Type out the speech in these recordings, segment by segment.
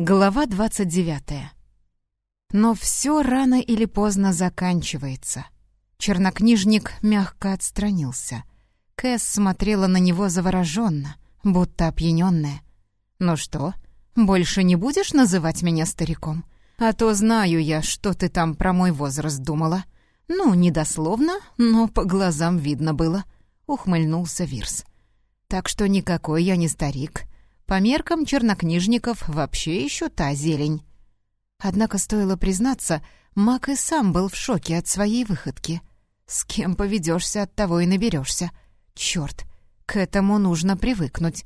Глава 29. Но все рано или поздно заканчивается. Чернокнижник мягко отстранился. Кэс смотрела на него завороженно, будто опьяненная. «Ну что, больше не будешь называть меня стариком? А то знаю я, что ты там про мой возраст думала. Ну, не дословно, но по глазам видно было», — ухмыльнулся Вирс. «Так что никакой я не старик». По меркам чернокнижников вообще еще та зелень. Однако стоило признаться, Мак и сам был в шоке от своей выходки. С кем поведешься, от того и наберешься. Черт, к этому нужно привыкнуть.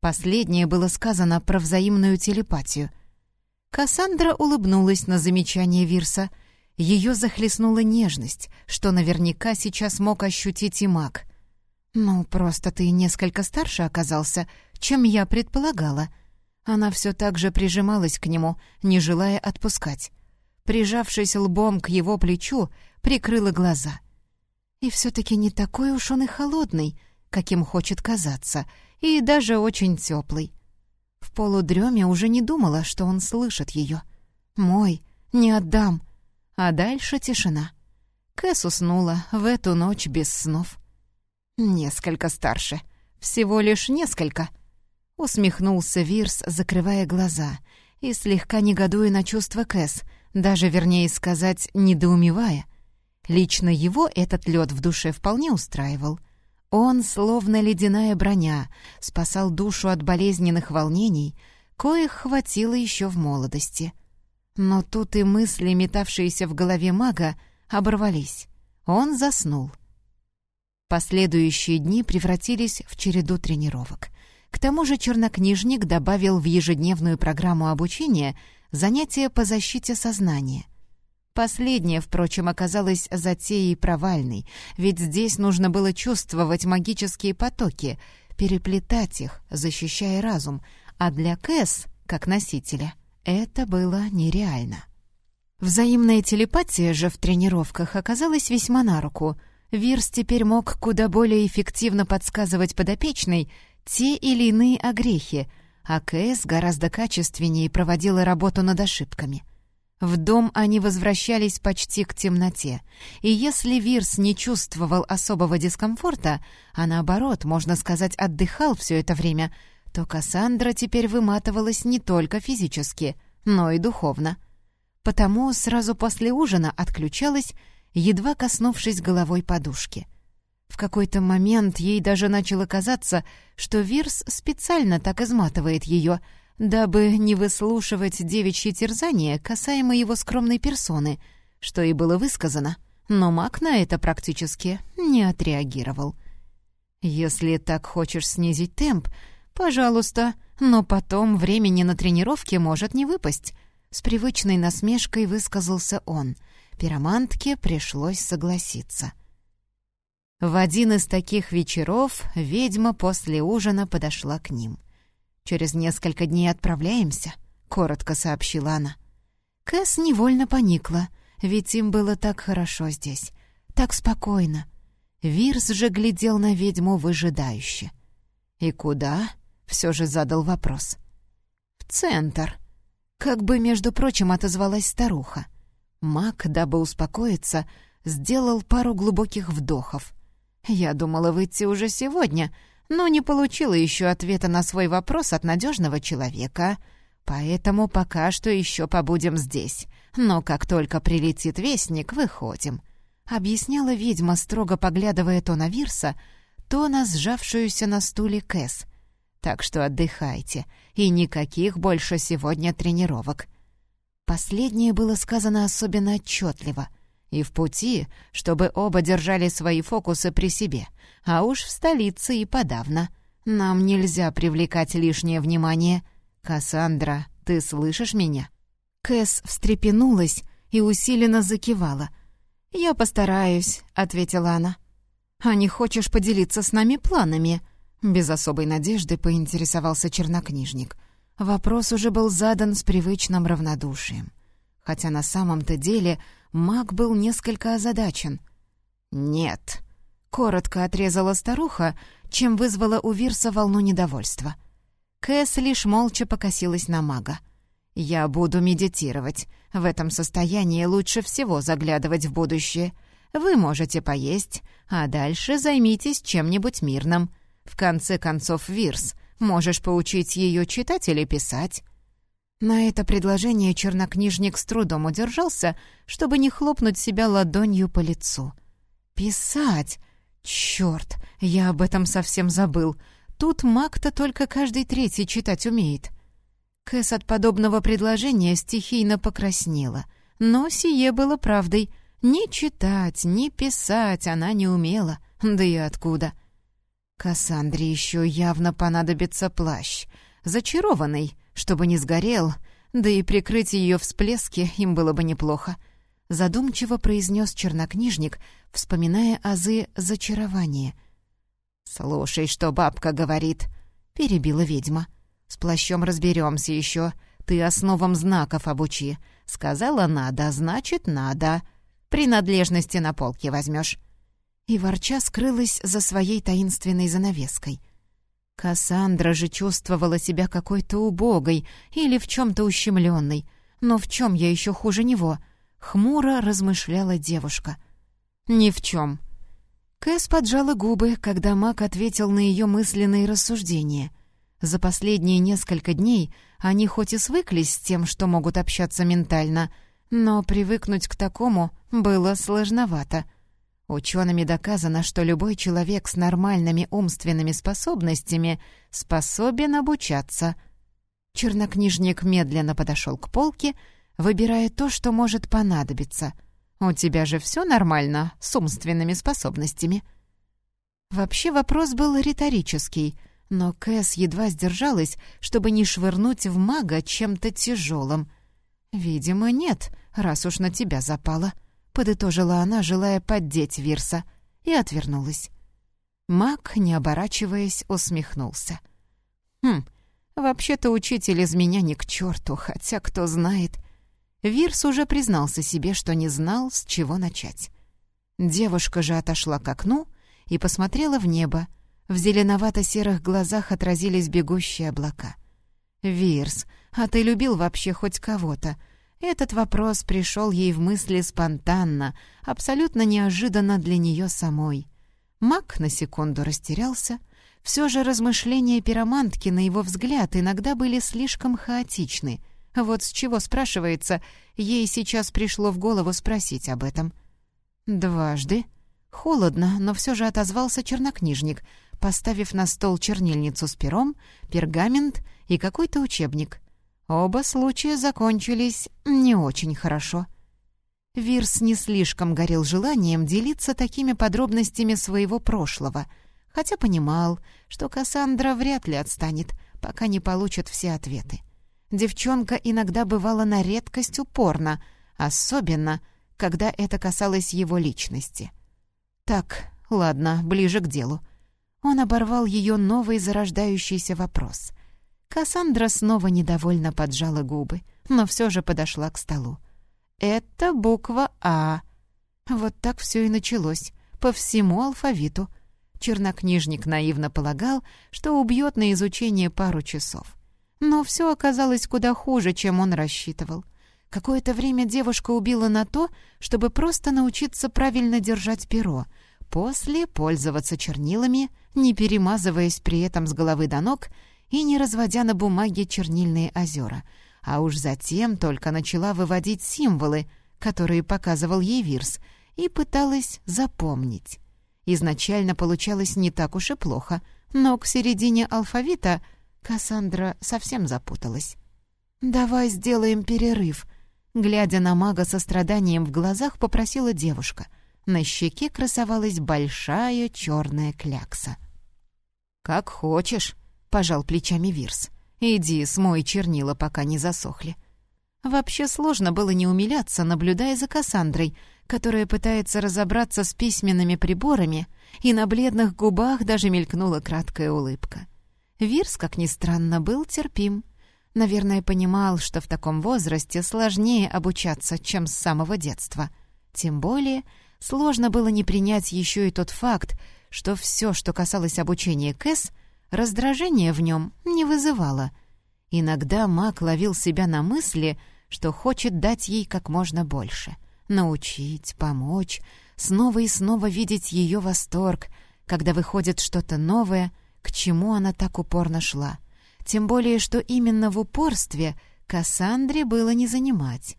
Последнее было сказано про взаимную телепатию. Кассандра улыбнулась на замечание Вирса. Ее захлестнула нежность, что наверняка сейчас мог ощутить и маг. «Ну, просто ты несколько старше оказался, чем я предполагала». Она все так же прижималась к нему, не желая отпускать. Прижавшись лбом к его плечу, прикрыла глаза. И все-таки не такой уж он и холодный, каким хочет казаться, и даже очень теплый. В полудреме уже не думала, что он слышит ее. «Мой, не отдам». А дальше тишина. Кэс уснула в эту ночь без снов. «Несколько старше. Всего лишь несколько». Усмехнулся Вирс, закрывая глаза, и слегка негодуя на чувства Кэс, даже, вернее сказать, недоумевая. Лично его этот лед в душе вполне устраивал. Он, словно ледяная броня, спасал душу от болезненных волнений, коих хватило еще в молодости. Но тут и мысли, метавшиеся в голове мага, оборвались. Он заснул. Последующие дни превратились в череду тренировок. К тому же чернокнижник добавил в ежедневную программу обучения занятия по защите сознания. Последнее, впрочем, оказалось затеей провальной, ведь здесь нужно было чувствовать магические потоки, переплетать их, защищая разум, а для Кэс, как носителя, это было нереально. Взаимная телепатия же в тренировках оказалась весьма на руку — Вирс теперь мог куда более эффективно подсказывать подопечной те или иные огрехи, а КС гораздо качественнее проводила работу над ошибками. В дом они возвращались почти к темноте, и если Вирс не чувствовал особого дискомфорта, а наоборот, можно сказать, отдыхал все это время, то Кассандра теперь выматывалась не только физически, но и духовно. Потому сразу после ужина отключалась едва коснувшись головой подушки. В какой-то момент ей даже начало казаться, что Вирс специально так изматывает ее, дабы не выслушивать девичьи терзания касаемо его скромной персоны, что и было высказано, но маг на это практически не отреагировал. «Если так хочешь снизить темп, пожалуйста, но потом времени на тренировке может не выпасть», — с привычной насмешкой высказался он — Пиромантке пришлось согласиться. В один из таких вечеров ведьма после ужина подошла к ним. «Через несколько дней отправляемся», — коротко сообщила она. Кэс невольно поникла, ведь им было так хорошо здесь, так спокойно. Вирс же глядел на ведьму выжидающе. «И куда?» — все же задал вопрос. «В центр», — как бы, между прочим, отозвалась старуха. Мак, дабы успокоиться, сделал пару глубоких вдохов. «Я думала выйти уже сегодня, но не получила еще ответа на свой вопрос от надежного человека. Поэтому пока что еще побудем здесь. Но как только прилетит вестник, выходим», — объясняла ведьма, строго поглядывая то на Вирса, то на сжавшуюся на стуле Кэс. «Так что отдыхайте, и никаких больше сегодня тренировок. Последнее было сказано особенно отчетливо. И в пути, чтобы оба держали свои фокусы при себе. А уж в столице и подавно. Нам нельзя привлекать лишнее внимание. «Кассандра, ты слышишь меня?» Кэс встрепенулась и усиленно закивала. «Я постараюсь», — ответила она. «А не хочешь поделиться с нами планами?» Без особой надежды поинтересовался чернокнижник — Вопрос уже был задан с привычным равнодушием. Хотя на самом-то деле маг был несколько озадачен. «Нет», — коротко отрезала старуха, чем вызвала у Вирса волну недовольства. Кэс лишь молча покосилась на мага. «Я буду медитировать. В этом состоянии лучше всего заглядывать в будущее. Вы можете поесть, а дальше займитесь чем-нибудь мирным. В конце концов, Вирс, можешь поучить ее читать или писать». На это предложение чернокнижник с трудом удержался, чтобы не хлопнуть себя ладонью по лицу. «Писать! Чёрт, я об этом совсем забыл. Тут маг-то только каждый третий читать умеет». Кэс от подобного предложения стихийно покраснела. Но сие было правдой. Ни читать, ни писать она не умела. Да и откуда? Кассандре еще явно понадобится плащ. Зачарованный, чтобы не сгорел, да и прикрыть ее всплески им было бы неплохо. Задумчиво произнес чернокнижник, вспоминая азы зачарования. «Слушай, что бабка говорит», — перебила ведьма. «С плащом разберемся еще. Ты основам знаков обучи. Сказала «надо», значит «надо». Принадлежности на полке возьмешь. И ворча скрылась за своей таинственной занавеской — Кассандра же чувствовала себя какой-то убогой или в чем-то ущемленной. Но в чем я еще хуже него? Хмуро размышляла девушка. «Ни в чем». Кэс поджала губы, когда Мак ответил на ее мысленные рассуждения. За последние несколько дней они хоть и свыклись с тем, что могут общаться ментально, но привыкнуть к такому было сложновато — Учеными доказано, что любой человек с нормальными умственными способностями способен обучаться. Чернокнижник медленно подошел к полке, выбирая то, что может понадобиться. «У тебя же все нормально с умственными способностями?» Вообще вопрос был риторический, но Кэс едва сдержалась, чтобы не швырнуть в мага чем-то тяжелым. «Видимо, нет, раз уж на тебя запало». — подытожила она, желая поддеть Вирса, и отвернулась. Мак, не оборачиваясь, усмехнулся. «Хм, вообще-то учитель из меня ни к черту, хотя кто знает...» Вирс уже признался себе, что не знал, с чего начать. Девушка же отошла к окну и посмотрела в небо. В зеленовато-серых глазах отразились бегущие облака. «Вирс, а ты любил вообще хоть кого-то?» Этот вопрос пришел ей в мысли спонтанно, абсолютно неожиданно для нее самой. Мак на секунду растерялся. Все же размышления пиромантки, на его взгляд, иногда были слишком хаотичны. Вот с чего, спрашивается, ей сейчас пришло в голову спросить об этом. «Дважды?» Холодно, но все же отозвался чернокнижник, поставив на стол чернильницу с пером, пергамент и какой-то учебник. Оба случая закончились не очень хорошо. Вирс не слишком горел желанием делиться такими подробностями своего прошлого, хотя понимал, что Кассандра вряд ли отстанет, пока не получит все ответы. Девчонка иногда бывала на редкость упорна, особенно, когда это касалось его личности. «Так, ладно, ближе к делу». Он оборвал ее новый зарождающийся вопрос — Кассандра снова недовольно поджала губы, но все же подошла к столу. «Это буква А». Вот так все и началось, по всему алфавиту. Чернокнижник наивно полагал, что убьет на изучение пару часов. Но все оказалось куда хуже, чем он рассчитывал. Какое-то время девушка убила на то, чтобы просто научиться правильно держать перо, после пользоваться чернилами, не перемазываясь при этом с головы до ног — и не разводя на бумаге чернильные озера, а уж затем только начала выводить символы, которые показывал ей Вирс, и пыталась запомнить. Изначально получалось не так уж и плохо, но к середине алфавита Кассандра совсем запуталась. «Давай сделаем перерыв», — глядя на мага со страданием в глазах, попросила девушка. На щеке красовалась большая черная клякса. «Как хочешь», пожал плечами Вирс. «Иди, смой чернила, пока не засохли». Вообще сложно было не умиляться, наблюдая за Кассандрой, которая пытается разобраться с письменными приборами, и на бледных губах даже мелькнула краткая улыбка. Вирс, как ни странно, был терпим. Наверное, понимал, что в таком возрасте сложнее обучаться, чем с самого детства. Тем более, сложно было не принять еще и тот факт, что все, что касалось обучения Кэс, Раздражение в нем не вызывало. Иногда маг ловил себя на мысли, что хочет дать ей как можно больше. Научить, помочь, снова и снова видеть ее восторг, когда выходит что-то новое, к чему она так упорно шла. Тем более, что именно в упорстве Кассандре было не занимать.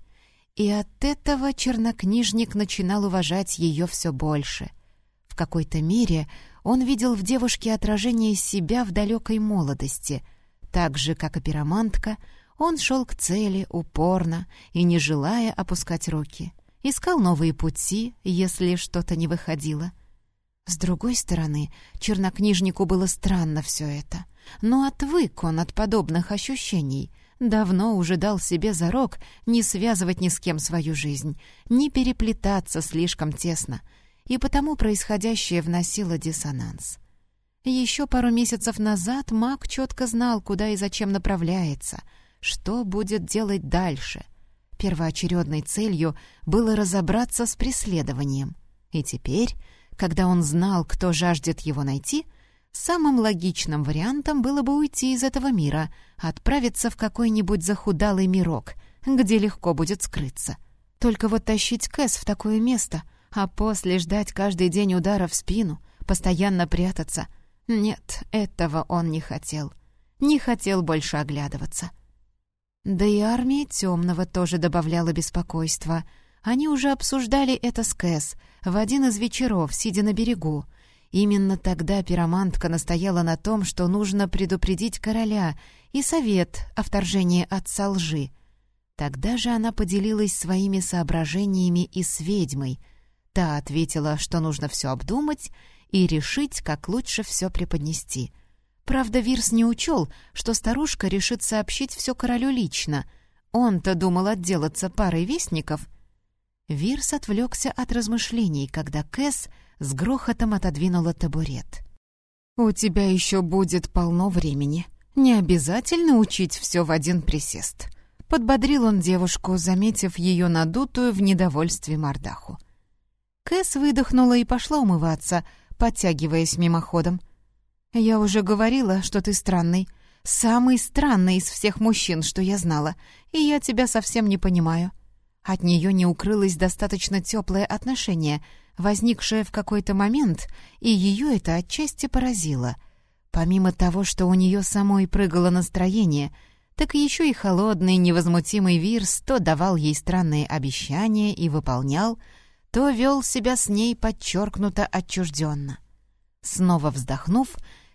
И от этого чернокнижник начинал уважать ее все больше. В какой-то мере он видел в девушке отражение себя в далекой молодости. Так же, как и пиромантка, он шел к цели упорно и не желая опускать руки. Искал новые пути, если что-то не выходило. С другой стороны, чернокнижнику было странно все это. Но отвык он от подобных ощущений — Давно уже дал себе зарок не связывать ни с кем свою жизнь, не переплетаться слишком тесно, и потому происходящее вносило диссонанс. Еще пару месяцев назад маг четко знал, куда и зачем направляется, что будет делать дальше. Первоочередной целью было разобраться с преследованием. И теперь, когда он знал, кто жаждет его найти, Самым логичным вариантом было бы уйти из этого мира, отправиться в какой-нибудь захудалый мирок, где легко будет скрыться. Только вот тащить Кэс в такое место, а после ждать каждый день удара в спину, постоянно прятаться. Нет, этого он не хотел. Не хотел больше оглядываться. Да и армия темного тоже добавляла беспокойства. Они уже обсуждали это с Кэс в один из вечеров, сидя на берегу, Именно тогда пиромантка настояла на том, что нужно предупредить короля и совет о вторжении отца лжи. Тогда же она поделилась своими соображениями и с ведьмой. Та ответила, что нужно все обдумать и решить, как лучше все преподнести. Правда, Вирс не учел, что старушка решит сообщить все королю лично. Он-то думал отделаться парой вестников. Вирс отвлекся от размышлений, когда Кэс — с грохотом отодвинула табурет. «У тебя еще будет полно времени. Не обязательно учить все в один присест», — подбодрил он девушку, заметив ее надутую в недовольстве мордаху. Кэс выдохнула и пошла умываться, подтягиваясь мимоходом. «Я уже говорила, что ты странный. Самый странный из всех мужчин, что я знала, и я тебя совсем не понимаю». От нее не укрылось достаточно теплое отношение — возникшее в какой-то момент, и ее это отчасти поразило. Помимо того, что у нее самой прыгало настроение, так еще и холодный, невозмутимый Вирс то давал ей странные обещания и выполнял, то вел себя с ней подчеркнуто отчужденно. Снова вздохнув,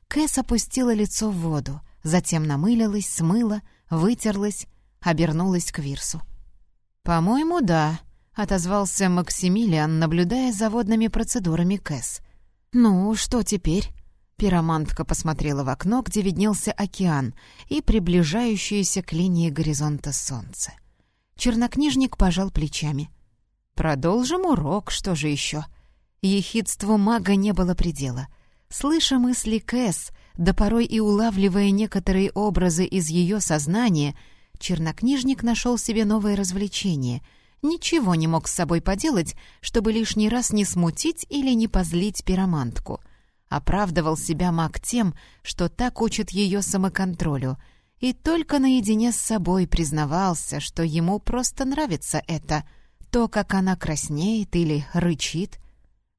Кэс опустила лицо в воду, затем намылилась, смыла, вытерлась, обернулась к Вирсу. «По-моему, да», отозвался Максимилиан, наблюдая за водными процедурами Кэс. «Ну, что теперь?» Пиромантка посмотрела в окно, где виднелся океан и приближающееся к линии горизонта солнце. Чернокнижник пожал плечами. «Продолжим урок, что же еще?» Ехидству мага не было предела. Слыша мысли Кэс, да порой и улавливая некоторые образы из ее сознания, чернокнижник нашел себе новое развлечение — ничего не мог с собой поделать, чтобы лишний раз не смутить или не позлить пиромантку. Оправдывал себя маг тем, что так учит ее самоконтролю, и только наедине с собой признавался, что ему просто нравится это, то, как она краснеет или рычит.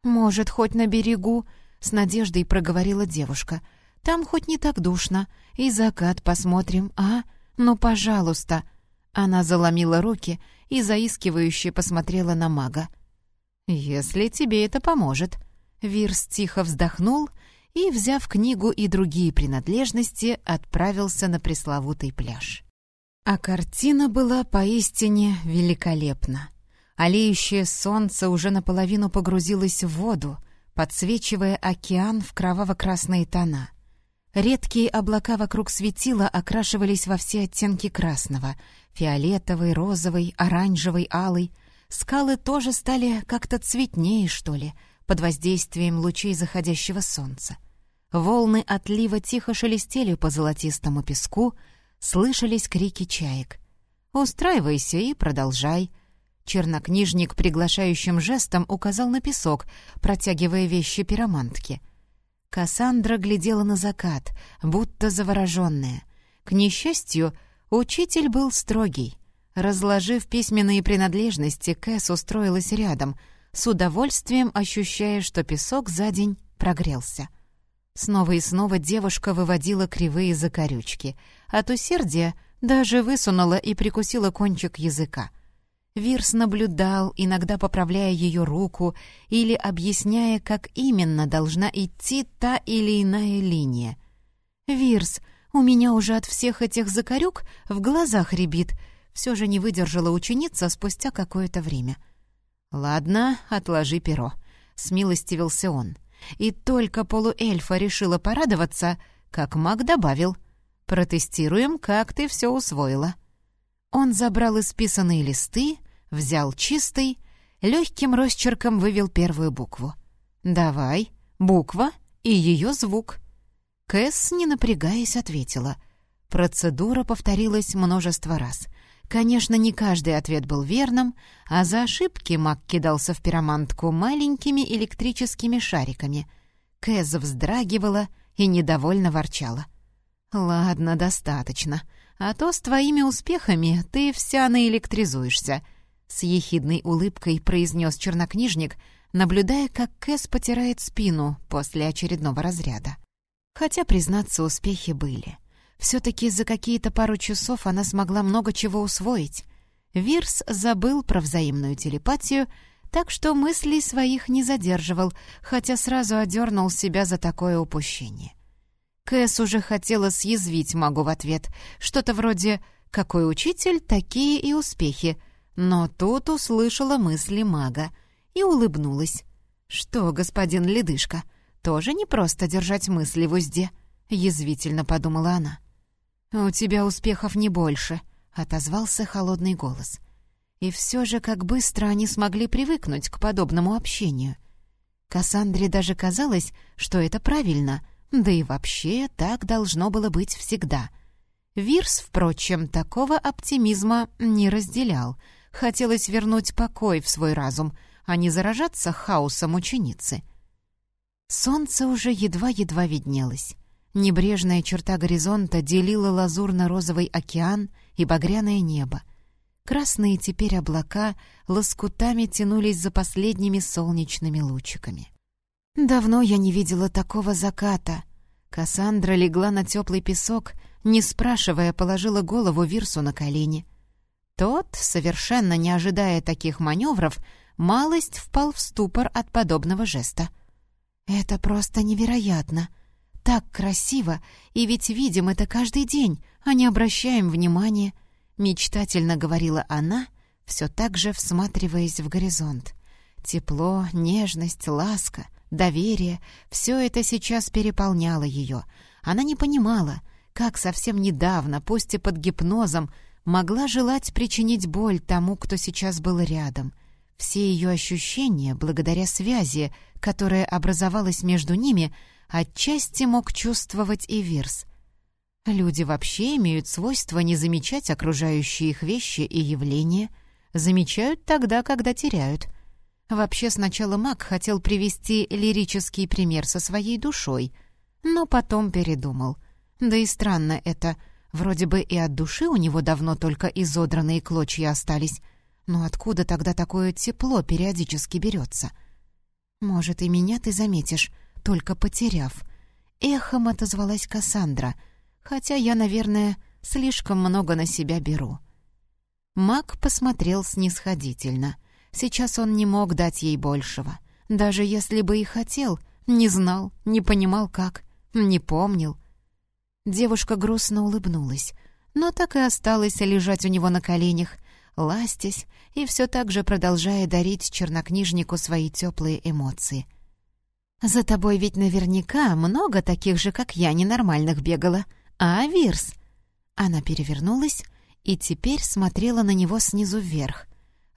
«Может, хоть на берегу?» — с надеждой проговорила девушка. «Там хоть не так душно, и закат посмотрим, а? Ну, пожалуйста!» Она заломила руки и заискивающе посмотрела на мага. «Если тебе это поможет». Вирс тихо вздохнул и, взяв книгу и другие принадлежности, отправился на пресловутый пляж. А картина была поистине великолепна. Олеющее солнце уже наполовину погрузилось в воду, подсвечивая океан в кроваво-красные тона. Редкие облака вокруг светила окрашивались во все оттенки красного — Фиолетовый, розовый, оранжевый, алый. Скалы тоже стали как-то цветнее, что ли, под воздействием лучей заходящего солнца. Волны отлива тихо шелестели по золотистому песку, слышались крики чаек. «Устраивайся и продолжай». Чернокнижник приглашающим жестом указал на песок, протягивая вещи пиромантки. Кассандра глядела на закат, будто завороженная. К несчастью, Учитель был строгий. Разложив письменные принадлежности, Кэс устроилась рядом, с удовольствием ощущая, что песок за день прогрелся. Снова и снова девушка выводила кривые закорючки. От усердия даже высунула и прикусила кончик языка. Вирс наблюдал, иногда поправляя ее руку или объясняя, как именно должна идти та или иная линия. «Вирс, у меня уже от всех этих закорюк в глазах рябит», все же не выдержала ученица спустя какое-то время. «Ладно, отложи перо», — смилостивился он. И только полуэльфа решила порадоваться, как маг добавил. «Протестируем, как ты все усвоила». Он забрал исписанные листы, взял чистый, легким росчерком вывел первую букву. «Давай, буква и ее звук». Кэс, не напрягаясь, ответила. Процедура повторилась множество раз. Конечно, не каждый ответ был верным, а за ошибки маг кидался в пиромантку маленькими электрическими шариками. Кэз вздрагивала и недовольно ворчала. «Ладно, достаточно. А то с твоими успехами ты вся наэлектризуешься», — с ехидной улыбкой произнес чернокнижник, наблюдая, как Кэс потирает спину после очередного разряда. Хотя, признаться, успехи были — все-таки за какие-то пару часов она смогла много чего усвоить. Вирс забыл про взаимную телепатию, так что мыслей своих не задерживал, хотя сразу одернул себя за такое упущение. Кэс уже хотела съязвить магу в ответ, что-то вроде «какой учитель, такие и успехи», но тут услышала мысли мага и улыбнулась. «Что, господин Ледышка, тоже не просто держать мысли в узде?» — язвительно подумала она. «У тебя успехов не больше», — отозвался холодный голос. И все же, как быстро они смогли привыкнуть к подобному общению. Кассандре даже казалось, что это правильно, да и вообще так должно было быть всегда. Вирс, впрочем, такого оптимизма не разделял. Хотелось вернуть покой в свой разум, а не заражаться хаосом ученицы. Солнце уже едва-едва виднелось. Небрежная черта горизонта делила лазурно-розовый океан и багряное небо. Красные теперь облака лоскутами тянулись за последними солнечными лучиками. Давно я не видела такого заката. Кассандра легла на теплый песок, не спрашивая, положила голову Вирсу на колени. Тот, совершенно не ожидая таких маневров, малость впал в ступор от подобного жеста. «Это просто невероятно!» так красиво, и ведь видим это каждый день, а не обращаем внимания», — мечтательно говорила она, все так же всматриваясь в горизонт. Тепло, нежность, ласка, доверие — все это сейчас переполняло ее. Она не понимала, как совсем недавно, пусть и под гипнозом, могла желать причинить боль тому, кто сейчас был рядом. Все ее ощущения, благодаря связи, которая образовалась между ними, — отчасти мог чувствовать и Вирс. Люди вообще имеют свойство не замечать окружающие их вещи и явления, замечают тогда, когда теряют. Вообще сначала маг хотел привести лирический пример со своей душой, но потом передумал. Да и странно это, вроде бы и от души у него давно только изодранные клочья остались, но откуда тогда такое тепло периодически берется? Может, и меня ты заметишь, только потеряв. Эхом отозвалась Кассандра, хотя я, наверное, слишком много на себя беру. Маг посмотрел снисходительно. Сейчас он не мог дать ей большего. Даже если бы и хотел, не знал, не понимал как, не помнил. Девушка грустно улыбнулась, но так и осталась лежать у него на коленях, ластясь и все так же продолжая дарить чернокнижнику свои теплые эмоции — «За тобой ведь наверняка много таких же, как я, ненормальных бегало. А, Вирс?» Она перевернулась и теперь смотрела на него снизу вверх.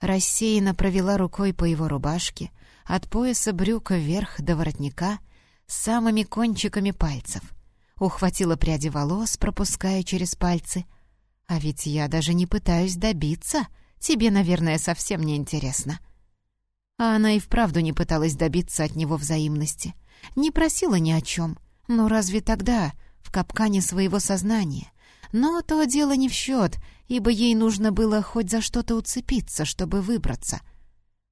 Рассеянно провела рукой по его рубашке, от пояса брюка вверх до воротника, самыми кончиками пальцев. Ухватила пряди волос, пропуская через пальцы. «А ведь я даже не пытаюсь добиться. Тебе, наверное, совсем не интересно». А она и вправду не пыталась добиться от него взаимности. Не просила ни о чем. Но разве тогда, в капкане своего сознания, Но то дело не в счет, ибо ей нужно было хоть за что-то уцепиться, чтобы выбраться.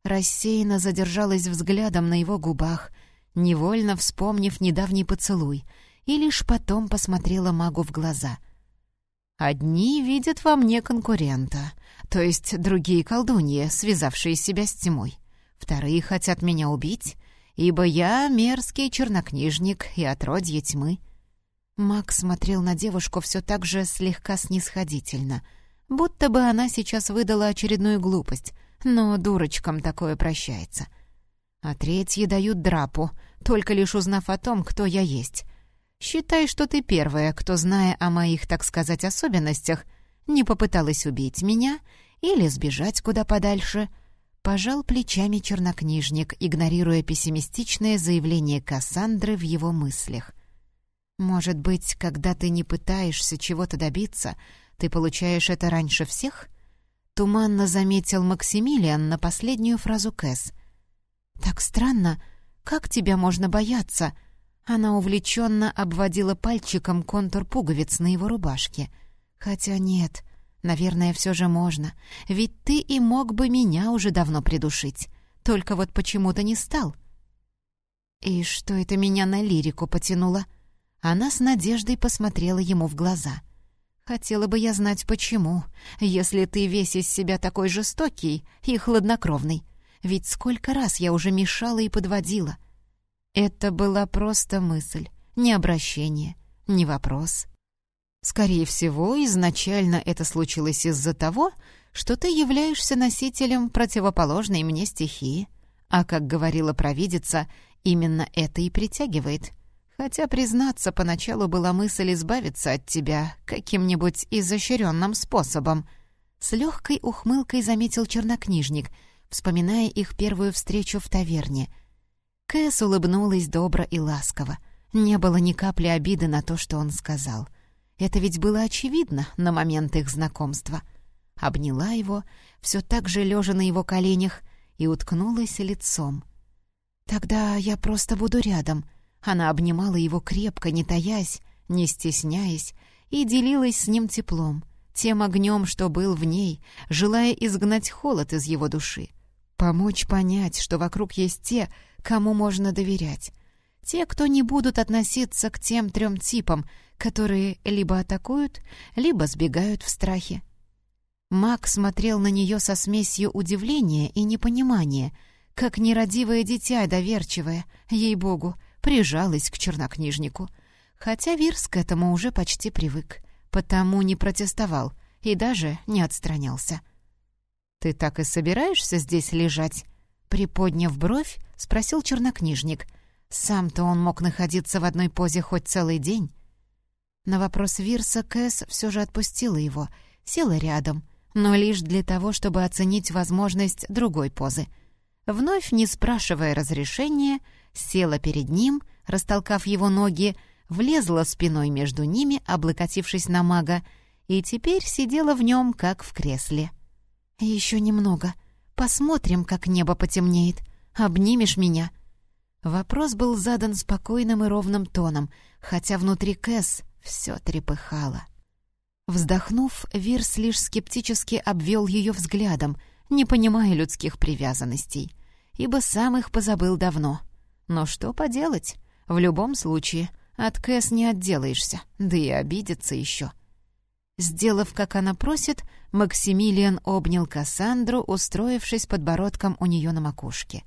Рассеянно задержалась взглядом на его губах, невольно вспомнив недавний поцелуй, и лишь потом посмотрела магу в глаза. «Одни видят во мне конкурента, то есть другие колдуньи, связавшие себя с тьмой. Вторые хотят меня убить, ибо я мерзкий чернокнижник и отродье тьмы». Маг смотрел на девушку все так же слегка снисходительно, будто бы она сейчас выдала очередную глупость, но дурочкам такое прощается. А третьи дают драпу, только лишь узнав о том, кто я есть. Считай, что ты первая, кто, зная о моих, так сказать, особенностях, не попыталась убить меня или сбежать куда подальше. Пожал плечами чернокнижник, игнорируя пессимистичное заявление Кассандры в его мыслях. «Может быть, когда ты не пытаешься чего-то добиться, ты получаешь это раньше всех?» Туманно заметил Максимилиан на последнюю фразу Кэс. «Так странно. Как тебя можно бояться?» Она увлеченно обводила пальчиком контур пуговиц на его рубашке. «Хотя нет, наверное, все же можно. Ведь ты и мог бы меня уже давно придушить. Только вот почему-то не стал». «И что это меня на лирику потянуло?» Она с надеждой посмотрела ему в глаза. «Хотела бы я знать, почему, если ты весь из себя такой жестокий и хладнокровный. Ведь сколько раз я уже мешала и подводила». Это была просто мысль, не обращение, не вопрос. Скорее всего, изначально это случилось из-за того, что ты являешься носителем противоположной мне стихии. А, как говорила провидица, именно это и притягивает — Хотя, признаться, поначалу была мысль избавиться от тебя каким-нибудь изощренным способом. С легкой ухмылкой заметил чернокнижник, вспоминая их первую встречу в таверне. Кэс улыбнулась добро и ласково. Не было ни капли обиды на то, что он сказал. Это ведь было очевидно на момент их знакомства. Обняла его, все так же лежа на его коленях, и уткнулась лицом. «Тогда я просто буду рядом», — она обнимала его крепко, не таясь, не стесняясь, и делилась с ним теплом, тем огнем, что был в ней, желая изгнать холод из его души. Помочь понять, что вокруг есть те, кому можно доверять. Те, кто не будут относиться к тем трем типам, которые либо атакуют, либо сбегают в страхе. Мак смотрел на нее со смесью удивления и непонимания, как нерадивое дитя доверчивое, ей-богу, прижалась к чернокнижнику. Хотя Вирс к этому уже почти привык, потому не протестовал и даже не отстранялся. «Ты так и собираешься здесь лежать?» Приподняв бровь, спросил чернокнижник. Сам-то он мог находиться в одной позе хоть целый день. На вопрос Вирса Кэс все же отпустила его, села рядом, но лишь для того, чтобы оценить возможность другой позы. Вновь, не спрашивая разрешения, села перед ним, растолкав его ноги, влезла спиной между ними, облокотившись на мага, и теперь сидела в нем, как в кресле. «Еще немного. Посмотрим, как небо потемнеет. Обнимешь меня?» Вопрос был задан спокойным и ровным тоном, хотя внутри Кэс все трепыхало. Вздохнув, Вирс лишь скептически обвел ее взглядом, не понимая людских привязанностей, ибо сам их позабыл давно — но что поделать? В любом случае, от Кэс не отделаешься, да и обидится еще. Сделав, как она просит, Максимилиан обнял Кассандру, устроившись подбородком у нее на макушке.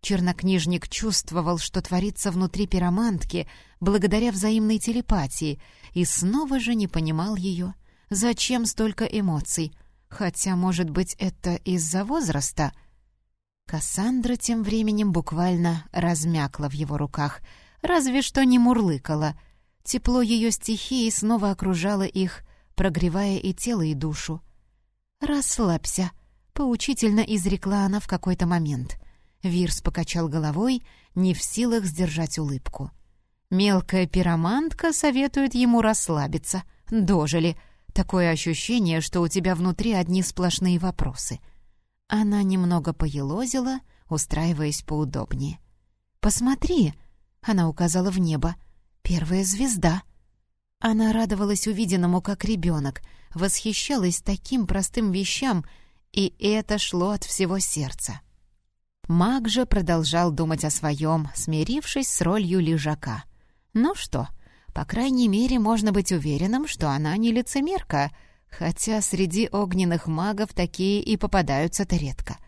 Чернокнижник чувствовал, что творится внутри пиромантки, благодаря взаимной телепатии, и снова же не понимал ее. Зачем столько эмоций? Хотя, может быть, это из-за возраста — Кассандра тем временем буквально размякла в его руках, разве что не мурлыкала. Тепло ее стихии снова окружало их, прогревая и тело, и душу. «Расслабься», — поучительно изрекла она в какой-то момент. Вирс покачал головой, не в силах сдержать улыбку. Мелкая пиромантка советует ему расслабиться. Дожили. Такое ощущение, что у тебя внутри одни сплошные вопросы — она немного поелозила, устраиваясь поудобнее. «Посмотри!» — она указала в небо. «Первая звезда!» Она радовалась увиденному как ребенок, восхищалась таким простым вещам, и это шло от всего сердца. Маг же продолжал думать о своем, смирившись с ролью лежака. Ну что, по крайней мере, можно быть уверенным, что она не лицемерка, хотя среди огненных магов такие и попадаются-то редко.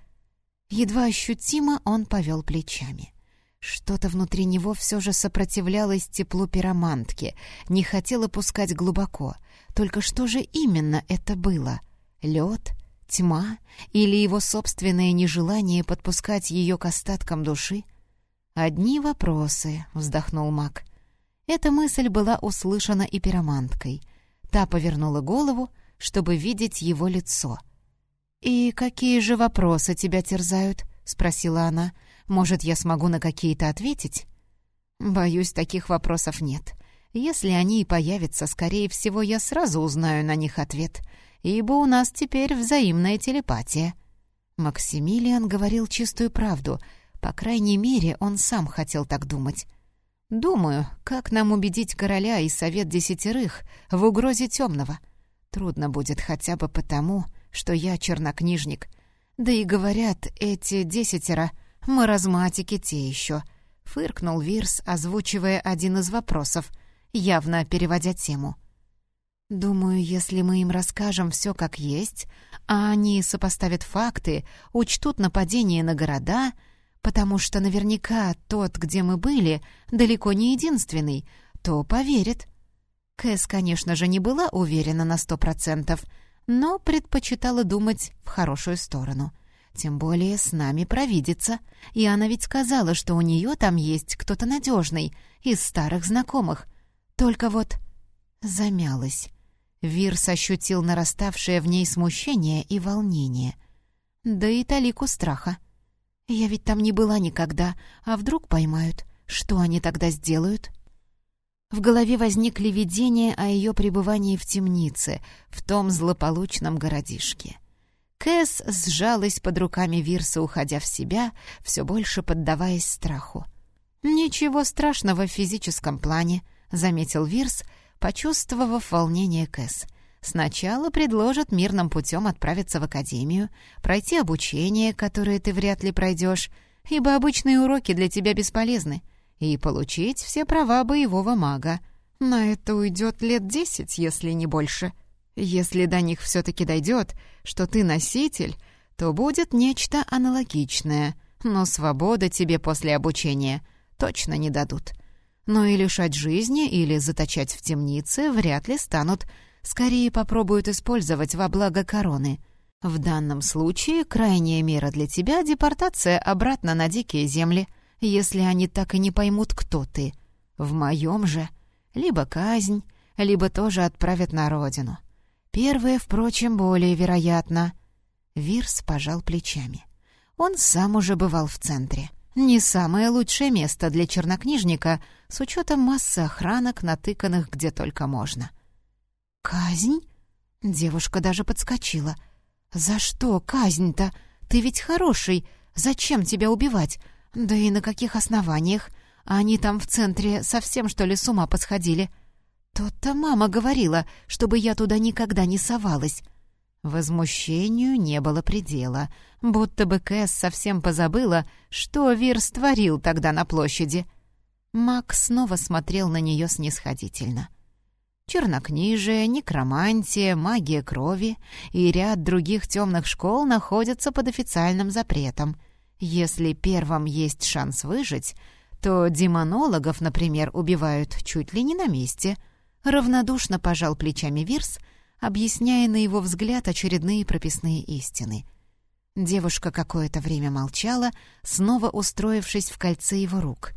Едва ощутимо он повел плечами. Что-то внутри него все же сопротивлялось теплу пиромантки, не хотело пускать глубоко. Только что же именно это было? Лед? Тьма? Или его собственное нежелание подпускать ее к остаткам души? «Одни вопросы», — вздохнул маг. Эта мысль была услышана и пироманткой. Та повернула голову, чтобы видеть его лицо. «И какие же вопросы тебя терзают?» — спросила она. Может, я смогу на какие-то ответить? Боюсь, таких вопросов нет. Если они и появятся, скорее всего, я сразу узнаю на них ответ, ибо у нас теперь взаимная телепатия. Максимилиан говорил чистую правду, по крайней мере, он сам хотел так думать. Думаю, как нам убедить короля и совет десятерых в угрозе темного. Трудно будет хотя бы потому, что я чернокнижник. Да и говорят, эти десятеро «Маразматики те еще», — фыркнул Вирс, озвучивая один из вопросов, явно переводя тему. «Думаю, если мы им расскажем все как есть, а они сопоставят факты, учтут нападение на города, потому что наверняка тот, где мы были, далеко не единственный, то поверят». Кэс, конечно же, не была уверена на сто процентов, но предпочитала думать в хорошую сторону — тем более с нами провидится. И она ведь сказала, что у нее там есть кто-то надежный, из старых знакомых. Только вот замялась. Вирс ощутил нараставшее в ней смущение и волнение. Да и талику страха. Я ведь там не была никогда, а вдруг поймают? Что они тогда сделают? В голове возникли видения о ее пребывании в темнице, в том злополучном городишке. Кэс сжалась под руками Вирса, уходя в себя, все больше поддаваясь страху. «Ничего страшного в физическом плане», — заметил Вирс, почувствовав волнение Кэс. «Сначала предложат мирным путем отправиться в академию, пройти обучение, которое ты вряд ли пройдешь, ибо обычные уроки для тебя бесполезны, и получить все права боевого мага. На это уйдет лет десять, если не больше». Если до них все-таки дойдет, что ты носитель, то будет нечто аналогичное, но свободы тебе после обучения точно не дадут. Но и лишать жизни или заточать в темнице вряд ли станут, скорее попробуют использовать во благо короны. В данном случае крайняя мера для тебя — депортация обратно на дикие земли, если они так и не поймут, кто ты. В моем же либо казнь, либо тоже отправят на родину. Первое, впрочем, более вероятно. Вирс пожал плечами. Он сам уже бывал в центре. Не самое лучшее место для чернокнижника, с учетом массы охранок, натыканных где только можно. «Казнь?» Девушка даже подскочила. «За что казнь-то? Ты ведь хороший. Зачем тебя убивать? Да и на каких основаниях? Они там в центре совсем, что ли, с ума посходили?» «То-то мама говорила, чтобы я туда никогда не совалась». Возмущению не было предела, будто бы Кэс совсем позабыла, что Вирс творил тогда на площади. Мак снова смотрел на нее снисходительно. Чернокнижие, некромантия, магия крови и ряд других темных школ находятся под официальным запретом. Если первым есть шанс выжить, то демонологов, например, убивают чуть ли не на месте — Равнодушно пожал плечами Вирс, объясняя на его взгляд очередные прописные истины. Девушка какое-то время молчала, снова устроившись в кольце его рук.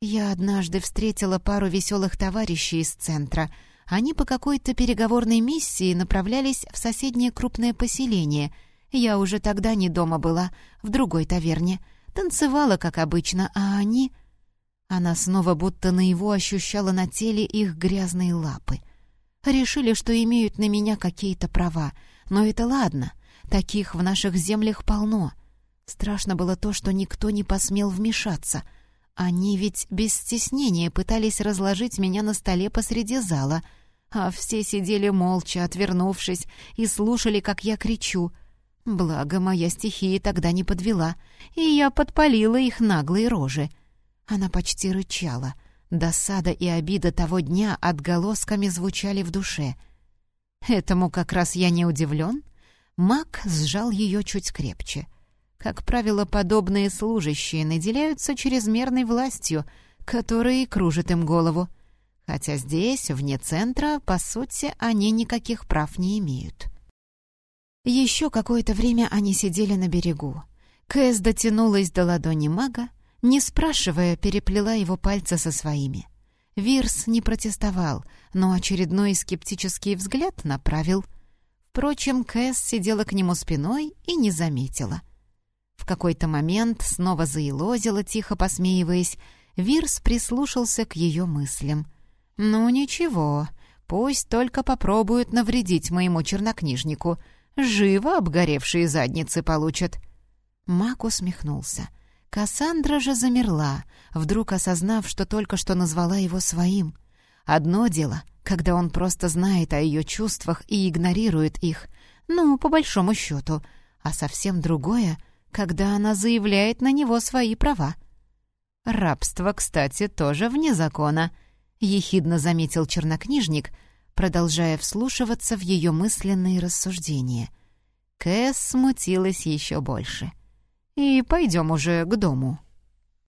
«Я однажды встретила пару веселых товарищей из центра. Они по какой-то переговорной миссии направлялись в соседнее крупное поселение. Я уже тогда не дома была, в другой таверне. Танцевала, как обычно, а они...» Она снова будто на его ощущала на теле их грязные лапы. Решили, что имеют на меня какие-то права, но это ладно, таких в наших землях полно. Страшно было то, что никто не посмел вмешаться. Они ведь без стеснения пытались разложить меня на столе посреди зала, а все сидели молча, отвернувшись, и слушали, как я кричу. Благо, моя стихия тогда не подвела, и я подпалила их наглые рожи. Она почти рычала. Досада и обида того дня отголосками звучали в душе. Этому как раз я не удивлен. Мак сжал ее чуть крепче. Как правило, подобные служащие наделяются чрезмерной властью, которая и кружит им голову. Хотя здесь, вне центра, по сути, они никаких прав не имеют. Еще какое-то время они сидели на берегу. Кэс дотянулась до ладони мага, не спрашивая, переплела его пальцы со своими. Вирс не протестовал, но очередной скептический взгляд направил. Впрочем, Кэс сидела к нему спиной и не заметила — в какой-то момент снова заилозила, тихо посмеиваясь. Вирс прислушался к ее мыслям. «Ну ничего, пусть только попробуют навредить моему чернокнижнику. Живо обгоревшие задницы получат». Мак усмехнулся. Кассандра же замерла, вдруг осознав, что только что назвала его своим. Одно дело, когда он просто знает о ее чувствах и игнорирует их, ну, по большому счету, а совсем другое — когда она заявляет на него свои права. «Рабство, кстати, тоже вне закона», — ехидно заметил чернокнижник, продолжая вслушиваться в ее мысленные рассуждения. Кэс смутилась еще больше. «И пойдем уже к дому».